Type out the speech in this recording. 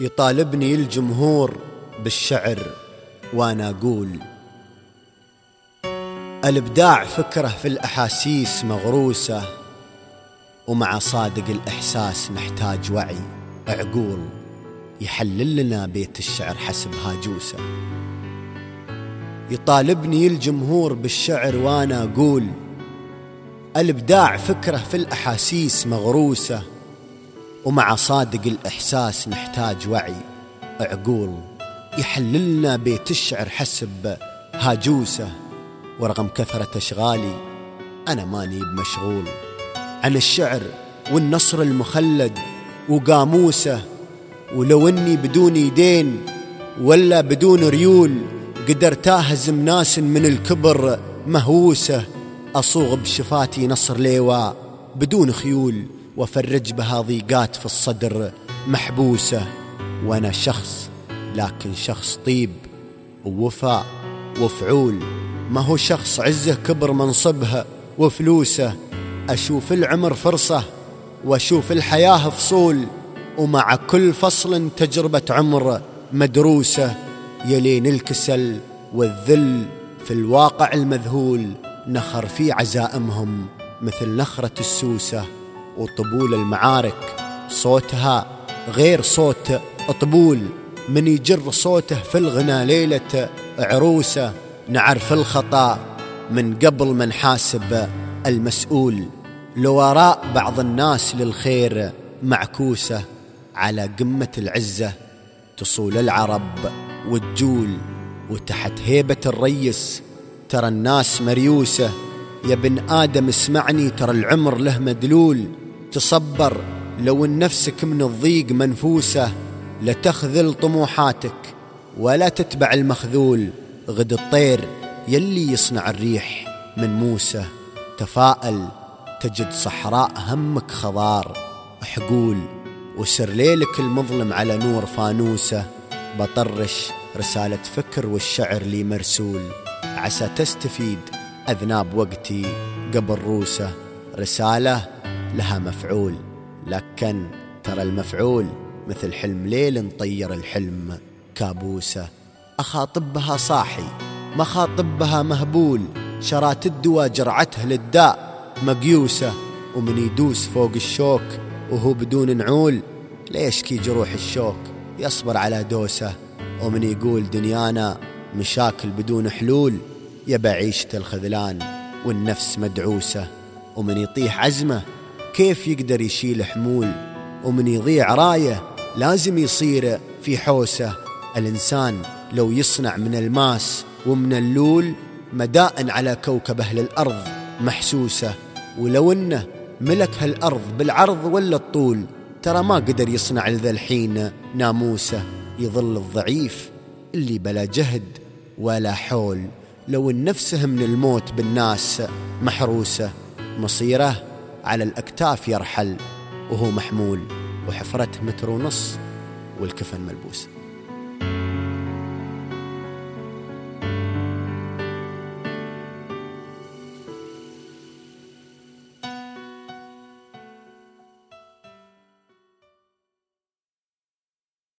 يطالبني الجمهور بالشعر وأنا أقول الابداع فكره في الاحاسيس مغروسه ومع صادق الاحساس نحتاج وعي. عقول يحلل لنا بيت الشعر حسب هاجوسه. يطالبني الجمهور بالشعر وأنا أقول الابداع فكره في الاحاسيس مغروسه ومع صادق الإحساس نحتاج وعي. عقول يحللنا بيت الشعر حسب هاجوسة. ورغم كثرة أشغالي أنا ماني بمشغول. عن الشعر والنصر المخلد وقاموسه ولو إني بدون يدين ولا بدون ريول قدرت أهزم ناس من الكبر مهووسه. أصوغ بشفاتي نصر ليواء بدون خيول. وافرج بها ضيقات في الصدر محبوسة. وأنا شخص لكن شخص طيب ووفاء وفعول. ما هو شخص عزه كبر منصبها وفلوسه. أشوف العمر فرصة وأشوف الحياة فصول. ومع كل فصل تجربة عمر مدروسة. يلين الكسل والذل في الواقع المذهول. نخر في عزائمهم مثل نخرة السوسة. وطبول المعارك. صوتها غير صوت طبول من يجر صوته في الغنى ليلة عروسة نعرف الخطأ من قبل ما نحاسب المسؤول. لو وراء بعض الناس للخير معكوسة على قمة العزة. تصول العرب والجول وتحت هيبة الريس. ترى الناس مريوسة. يا ابن آدم اسمعني ترى العمر له مدلول. تصبر لو إن نفسك من الضيق منفوسة لتخذل طموحاتك ولا تتبع المخذول. غد الطير يلي يصنع الريح من موسى. تفاءل تجد صحراء همك خضار. حقول وسر ليلك المظلم على نور فانوسة. بطرش رسالة فكر والشعر لي مرسول. عسى تستفيد أذناب وقتي قبل روسة. رسالة لها مفعول. لكن ترى المفعول مثل حلم ليل طير الحلم. كابوسة اخاطب بها صاحي مخاطب بها مهبول. شرات الدواء جرعته للداء. مقيوسة ومن يدوس فوق الشوك وهو بدون نعول. ليشكي جروح الشوك؟ يصبر على دوسة. ومن يقول دنيانا مشاكل بدون حلول. يبى عيشة الخذلان والنفس مدعوسة. ومن يطيح عزمه كيف يقدر يشيل حمول؟ ومن يضيع رايه لازم يصير في حوسه. الإنسان لو يصنع من الماس ومن اللول مدائن على كوكب أهل الأرض محسوسة. ولو إنه ملك هالأرض بالعرض ولا الطول ترى ما قدر يصنع لذا الحين ناموسة. يظل الضعيف اللي بلا جهد ولا حول. لو النفسه من الموت بالناس محروسة مصيره على الأكتاف يرحل وهو محمول وحفرته متر ونص والكفن ملبوس.